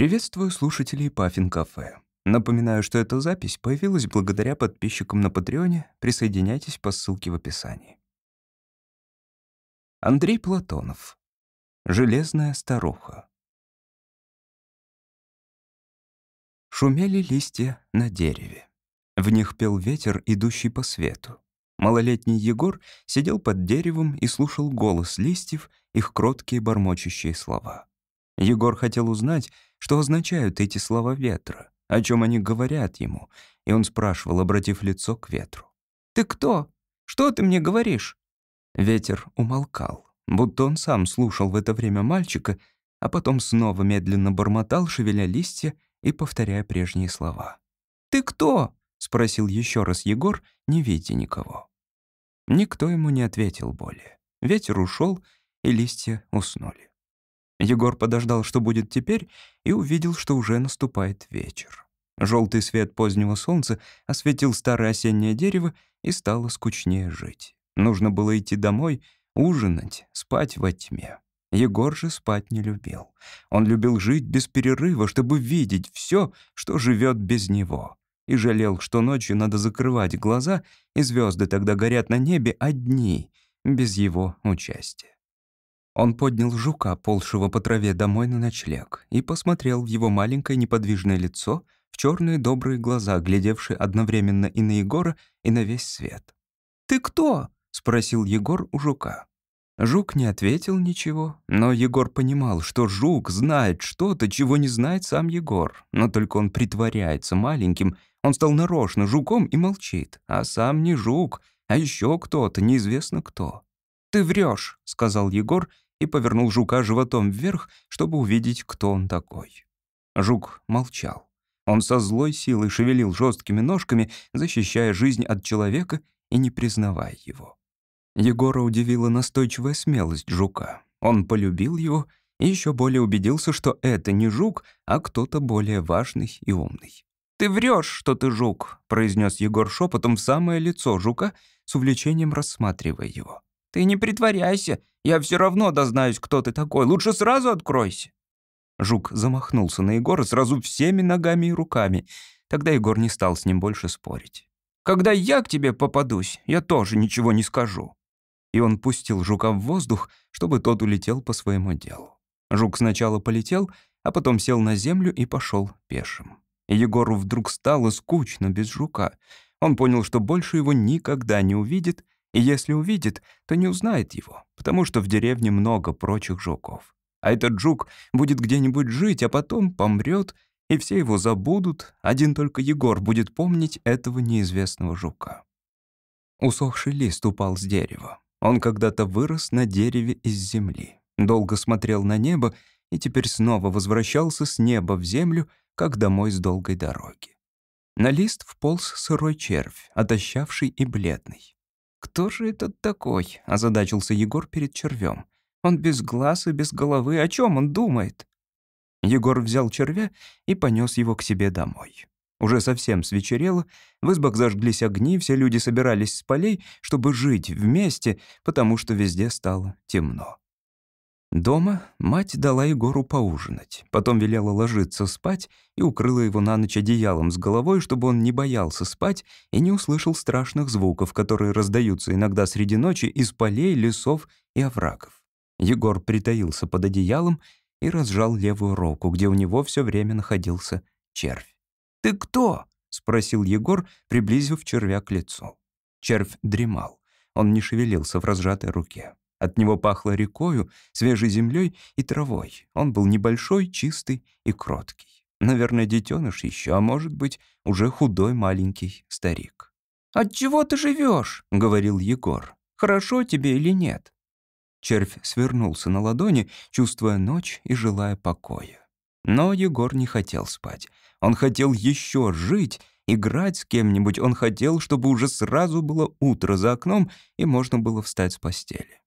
Приветствую слушателей Паффин Кафе. Напоминаю, что эта запись появилась благодаря подписчикам на Патреоне. Присоединяйтесь по ссылке в описании. Андрей Платонов. Железная старуха. Шумели листья на дереве. В них пел ветер, идущий по свету. Малолетний Егор сидел под деревом и слушал голос листьев, их кроткие бормочущие слова. Егор хотел узнать, что означают эти слова ветра, о чем они говорят ему, и он спрашивал, обратив лицо к ветру. «Ты кто? Что ты мне говоришь?» Ветер умолкал, будто он сам слушал в это время мальчика, а потом снова медленно бормотал, шевеля листья и повторяя прежние слова. «Ты кто?» — спросил еще раз Егор, не видя никого. Никто ему не ответил более. Ветер ушел, и листья уснули. Егор подождал, что будет теперь, и увидел, что уже наступает вечер. Желтый свет позднего солнца осветил старое осеннее дерево, и стало скучнее жить. Нужно было идти домой, ужинать, спать во тьме. Егор же спать не любил. Он любил жить без перерыва, чтобы видеть все, что живет без него. И жалел, что ночью надо закрывать глаза, и звезды тогда горят на небе одни, без его участия. Он поднял жука, полшего по траве домой на ночлег, и посмотрел в его маленькое неподвижное лицо, в черные добрые глаза, глядевшие одновременно и на Егора, и на весь свет. «Ты кто?» — спросил Егор у жука. Жук не ответил ничего, но Егор понимал, что жук знает что-то, чего не знает сам Егор, но только он притворяется маленьким, он стал нарочно жуком и молчит, а сам не жук, а еще кто-то, неизвестно кто. «Ты врешь», — сказал Егор и повернул жука животом вверх, чтобы увидеть, кто он такой. Жук молчал. Он со злой силой шевелил жесткими ножками, защищая жизнь от человека и не признавая его. Егора удивила настойчивая смелость жука. Он полюбил его и еще более убедился, что это не жук, а кто-то более важный и умный. «Ты врешь, что ты жук», — произнес Егор шепотом в самое лицо жука, с увлечением рассматривая его. «Ты не притворяйся, я все равно дознаюсь, кто ты такой. Лучше сразу откройся». Жук замахнулся на Егора сразу всеми ногами и руками. Тогда Егор не стал с ним больше спорить. «Когда я к тебе попадусь, я тоже ничего не скажу». И он пустил жука в воздух, чтобы тот улетел по своему делу. Жук сначала полетел, а потом сел на землю и пошел пешим. Егору вдруг стало скучно без жука. Он понял, что больше его никогда не увидит, и если увидит, то не узнает его, потому что в деревне много прочих жуков. А этот жук будет где-нибудь жить, а потом помрет, и все его забудут, один только Егор будет помнить этого неизвестного жука. Усохший лист упал с дерева. Он когда-то вырос на дереве из земли, долго смотрел на небо и теперь снова возвращался с неба в землю, как домой с долгой дороги. На лист вполз сырой червь, отощавший и бледный. «Кто же этот такой?» — озадачился Егор перед червем. «Он без глаз и без головы. О чем он думает?» Егор взял червя и понес его к себе домой. Уже совсем свечерело, в избах зажглись огни, все люди собирались с полей, чтобы жить вместе, потому что везде стало темно. Дома мать дала Егору поужинать, потом велела ложиться спать и укрыла его на ночь одеялом с головой, чтобы он не боялся спать и не услышал страшных звуков, которые раздаются иногда среди ночи из полей, лесов и оврагов. Егор притаился под одеялом и разжал левую руку, где у него все время находился червь. «Ты кто?» — спросил Егор, приблизив червя к лицу. Червь дремал. Он не шевелился в разжатой руке. От него пахло рекою, свежей землей и травой. Он был небольшой, чистый и кроткий. Наверное, детеныш еще, а может быть, уже худой маленький старик. «От чего ты живешь? говорил Егор. «Хорошо тебе или нет?» Червь свернулся на ладони, чувствуя ночь и желая покоя. Но Егор не хотел спать. Он хотел еще жить, играть с кем-нибудь. Он хотел, чтобы уже сразу было утро за окном и можно было встать с постели.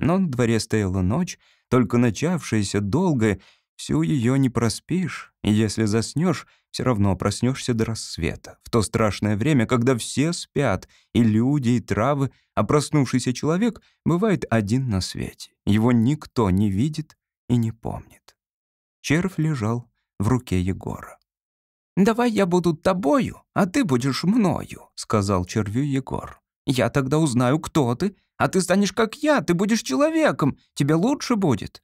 Но на дворе стояла ночь, только начавшаяся, долгая, всю ее не проспишь, и если заснешь, все равно проснешься до рассвета, в то страшное время, когда все спят, и люди, и травы, а проснувшийся человек бывает один на свете. Его никто не видит и не помнит. Червь лежал в руке Егора. «Давай я буду тобою, а ты будешь мною», — сказал червю Егор. «Я тогда узнаю, кто ты, а ты станешь как я, ты будешь человеком, тебе лучше будет».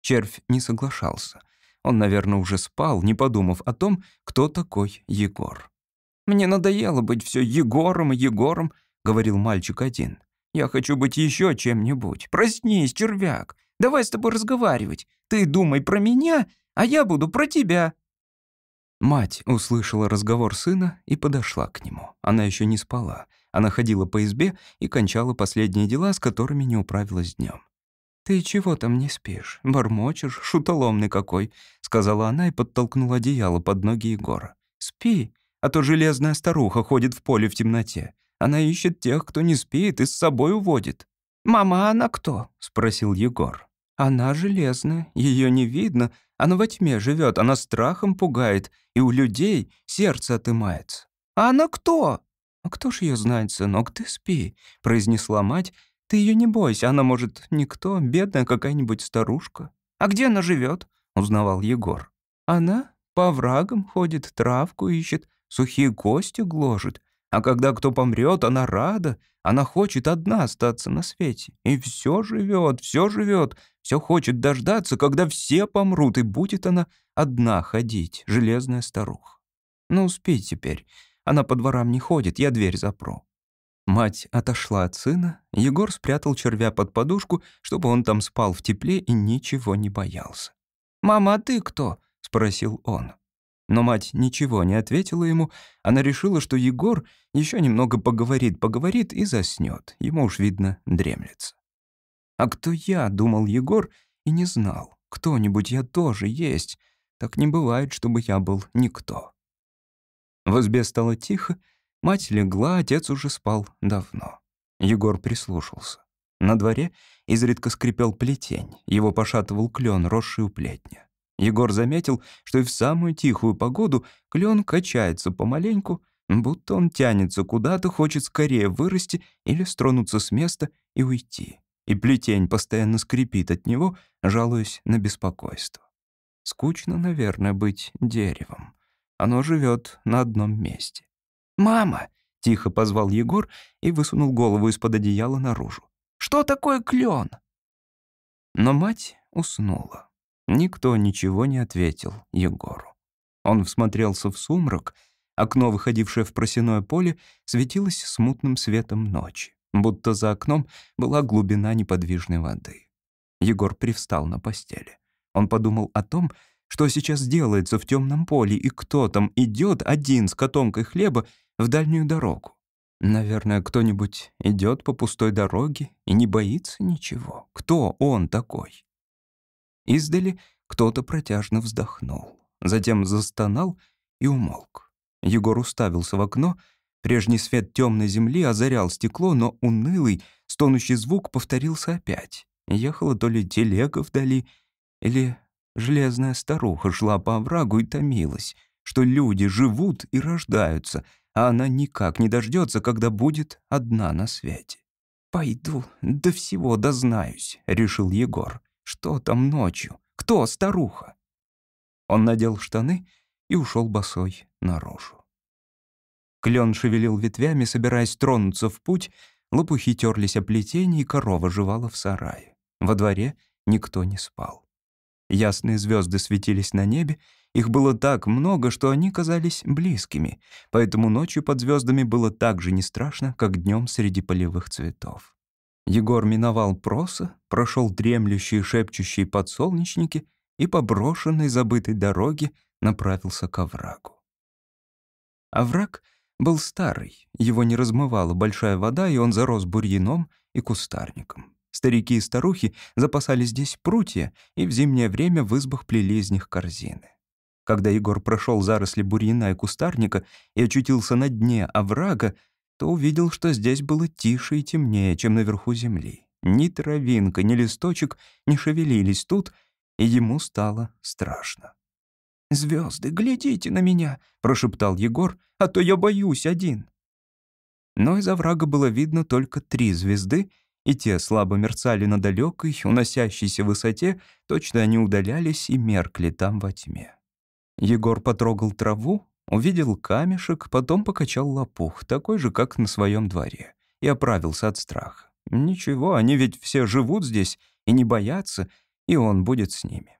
Червь не соглашался. Он, наверное, уже спал, не подумав о том, кто такой Егор. «Мне надоело быть все Егором и Егором», — говорил мальчик один. «Я хочу быть еще чем-нибудь. Проснись, червяк. Давай с тобой разговаривать. Ты думай про меня, а я буду про тебя». Мать услышала разговор сына и подошла к нему. Она еще не спала. Она ходила по избе и кончала последние дела, с которыми не управилась днем. «Ты чего там не спишь? Бормочешь? Шутоломный какой!» — сказала она и подтолкнула одеяло под ноги Егора. «Спи, а то железная старуха ходит в поле в темноте. Она ищет тех, кто не спит, и с собой уводит». «Мама, она кто?» — спросил Егор. «Она железная, ее не видно, она во тьме живет, она страхом пугает, и у людей сердце отымается. А она кто? А кто ж ее знает, сынок, ты спи, произнесла мать. Ты ее не бойся, она, может, никто, бедная какая-нибудь старушка. А где она живет? узнавал Егор. Она по врагам ходит, травку ищет, сухие кости гложет. А когда кто помрет, она рада, она хочет одна остаться на свете. И все живет, все живет, все хочет дождаться, когда все помрут, и будет она одна ходить, железная старуха. Ну, успей теперь. Она по дворам не ходит, я дверь запру. Мать отошла от сына, Егор спрятал червя под подушку, чтобы он там спал в тепле и ничего не боялся. «Мама, а ты кто?» — спросил он. Но мать ничего не ответила ему. Она решила, что Егор еще немного поговорит, поговорит и заснет. Ему уж, видно, дремлется. «А кто я?» — думал Егор и не знал. «Кто-нибудь я тоже есть. Так не бывает, чтобы я был никто». В избе стало тихо. Мать легла, отец уже спал давно. Егор прислушался. На дворе изредка скрипел плетень. Его пошатывал клен, росший у плетня. Егор заметил, что и в самую тихую погоду клен качается помаленьку, будто он тянется куда-то, хочет скорее вырасти или стронуться с места и уйти. И плетень постоянно скрипит от него, жалуясь на беспокойство. Скучно, наверное, быть деревом. Оно живет на одном месте. «Мама!» — тихо позвал Егор и высунул голову из-под одеяла наружу. «Что такое клен?» Но мать уснула. Никто ничего не ответил Егору. Он всмотрелся в сумрак. Окно, выходившее в просеное поле, светилось смутным светом ночи, будто за окном была глубина неподвижной воды. Егор привстал на постели. Он подумал о том, что сейчас делается в темном поле, и кто там идет один с котомкой хлеба в дальнюю дорогу. Наверное, кто-нибудь идет по пустой дороге и не боится ничего. Кто он такой? Издали кто-то протяжно вздохнул, затем застонал и умолк. Егор уставился в окно. Прежний свет темной земли озарял стекло, но унылый, стонущий звук повторился опять. Ехала то ли телега вдали, или железная старуха шла по оврагу и томилась, что люди живут и рождаются, а она никак не дождется, когда будет одна на свете. «Пойду, до всего дознаюсь», — решил Егор. Что там ночью? Кто старуха? Он надел штаны и ушел босой наружу. Клен шевелил ветвями, собираясь тронуться в путь, лопухи терлись о плетение, и корова жевала в сарае. Во дворе никто не спал. Ясные звезды светились на небе, их было так много, что они казались близкими, поэтому ночью под звездами было так же не страшно, как днем среди полевых цветов. Егор миновал проса, прошел дремлющие шепчущие подсолнечники и по брошенной забытой дороге направился к оврагу. Овраг был старый, его не размывала большая вода, и он зарос бурьяном и кустарником. Старики и старухи запасали здесь прутья, и в зимнее время в избах плели из них корзины. Когда Егор прошел заросли бурьяна и кустарника и очутился на дне оврага, то увидел, что здесь было тише и темнее, чем наверху земли. Ни травинка, ни листочек не шевелились тут, и ему стало страшно. Звезды, глядите на меня!» — прошептал Егор, «а то я боюсь один». Но из оврага было видно только три звезды, и те слабо мерцали на далекой, уносящейся высоте, точно они удалялись и меркли там во тьме. Егор потрогал траву, увидел камешек, потом покачал лопух, такой же, как на своем дворе, и оправился от страха. Ничего, они ведь все живут здесь и не боятся, и он будет с ними.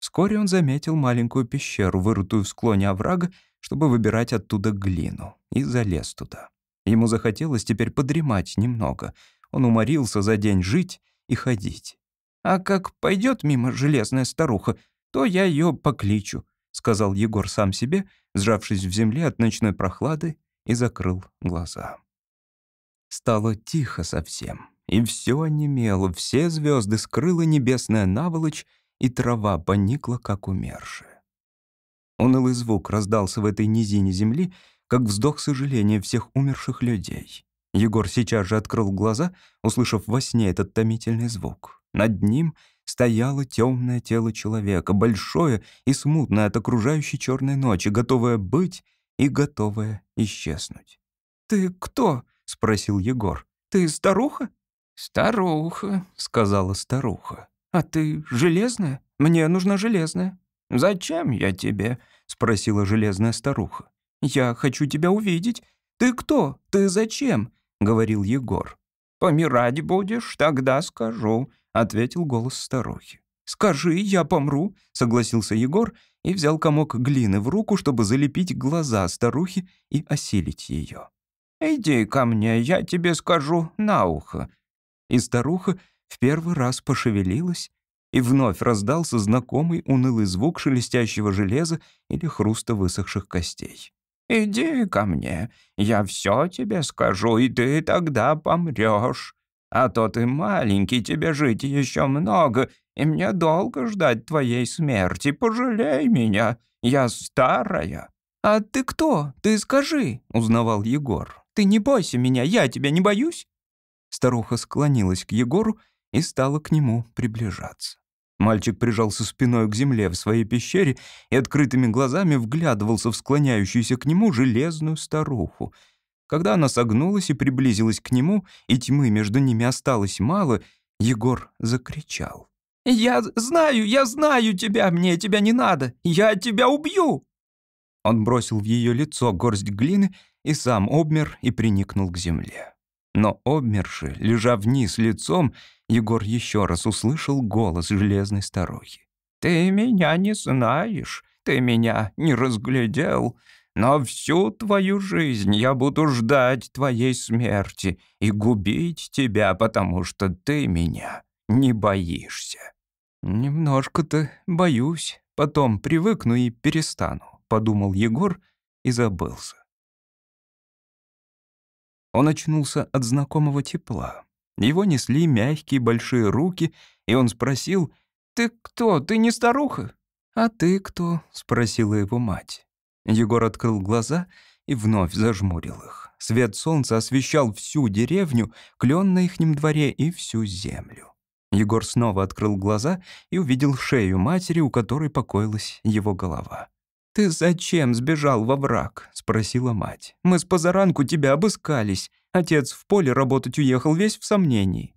Вскоре он заметил маленькую пещеру, вырытую в склоне оврага, чтобы выбирать оттуда глину, и залез туда. Ему захотелось теперь подремать немного. Он уморился за день жить и ходить. «А как пойдет мимо железная старуха, то я ее покличу», — сказал Егор сам себе, сжавшись в земле от ночной прохлады, и закрыл глаза. Стало тихо совсем, и все онемело, все звезды скрыла небесная наволочь, и трава поникла, как умершая. Унылый звук раздался в этой низине земли, как вздох сожаления всех умерших людей. Егор сейчас же открыл глаза, услышав во сне этот томительный звук. Над ним стояло темное тело человека, большое и смутное от окружающей черной ночи, готовое быть и готовое исчезнуть. «Ты кто?» — спросил Егор. «Ты старуха?» «Старуха», — сказала старуха. «А ты железная? Мне нужна железная». «Зачем я тебе?» — спросила железная старуха. «Я хочу тебя увидеть. Ты кто? Ты зачем?» — говорил Егор. «Помирать будешь, тогда скажу», — ответил голос старухи. «Скажи, я помру», — согласился Егор и взял комок глины в руку, чтобы залепить глаза старухи и осилить ее. «Иди ко мне, я тебе скажу на ухо». И старуха в первый раз пошевелилась, и вновь раздался знакомый унылый звук шелестящего железа или хруста высохших костей. «Иди ко мне, я все тебе скажу, и ты тогда помрешь. А то ты маленький, тебе жить еще много, и мне долго ждать твоей смерти. Пожалей меня, я старая». «А ты кто? Ты скажи», — узнавал Егор. «Ты не бойся меня, я тебя не боюсь?» Старуха склонилась к Егору и стала к нему приближаться. Мальчик прижался спиной к земле в своей пещере и открытыми глазами вглядывался в склоняющуюся к нему железную старуху. Когда она согнулась и приблизилась к нему, и тьмы между ними осталось мало, Егор закричал. «Я знаю, я знаю тебя, мне тебя не надо, я тебя убью!» Он бросил в ее лицо горсть глины и сам обмер и приникнул к земле. Но обмерши, лежа вниз лицом, Егор еще раз услышал голос железной старухи. «Ты меня не знаешь, ты меня не разглядел, но всю твою жизнь я буду ждать твоей смерти и губить тебя, потому что ты меня не боишься». «Немножко-то боюсь, потом привыкну и перестану», — подумал Егор и забылся. Он очнулся от знакомого тепла. Его несли мягкие большие руки, и он спросил, «Ты кто? Ты не старуха?» «А ты кто?» — спросила его мать. Егор открыл глаза и вновь зажмурил их. Свет солнца освещал всю деревню, клен на ихнем дворе и всю землю. Егор снова открыл глаза и увидел шею матери, у которой покоилась его голова. «Ты зачем сбежал во враг?» — спросила мать. «Мы с позаранку тебя обыскались. Отец в поле работать уехал весь в сомнении».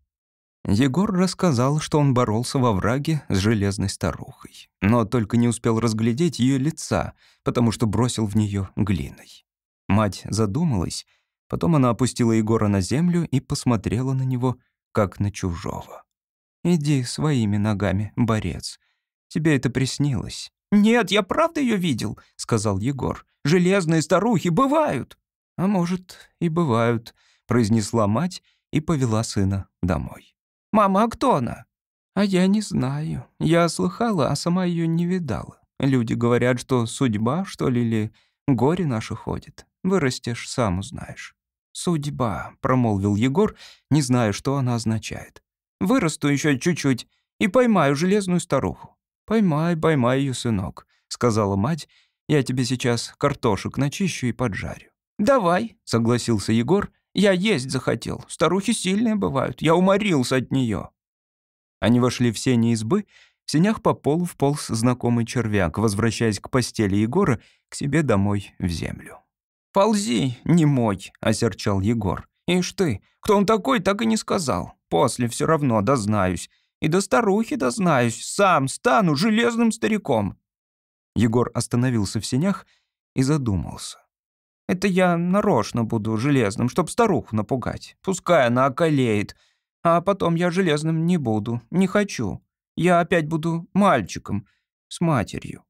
Егор рассказал, что он боролся во враге с железной старухой, но только не успел разглядеть ее лица, потому что бросил в нее глиной. Мать задумалась, потом она опустила Егора на землю и посмотрела на него, как на чужого. «Иди своими ногами, борец. Тебе это приснилось. «Нет, я правда ее видел», — сказал Егор. «Железные старухи бывают». «А может, и бывают», — произнесла мать и повела сына домой. «Мама, а кто она?» «А я не знаю. Я слыхала, а сама ее не видала. Люди говорят, что судьба, что ли, или горе наше ходит. Вырастешь, сам узнаешь». «Судьба», — промолвил Егор, не зная, что она означает. «Вырасту еще чуть-чуть и поймаю железную старуху. «Поймай, поймай ее, сынок», — сказала мать. «Я тебе сейчас картошек начищу и поджарю». «Давай», — согласился Егор. «Я есть захотел. Старухи сильные бывают. Я уморился от нее». Они вошли в сени избы. В сенях по полу вполз знакомый червяк, возвращаясь к постели Егора, к себе домой в землю. «Ползи, не мой», — осерчал Егор. «Ишь ты, кто он такой, так и не сказал. После все равно дознаюсь. И до старухи дознаюсь, сам стану железным стариком». Егор остановился в сенях и задумался. «Это я нарочно буду железным, чтоб старуху напугать. Пускай она околеет. А потом я железным не буду, не хочу. Я опять буду мальчиком с матерью».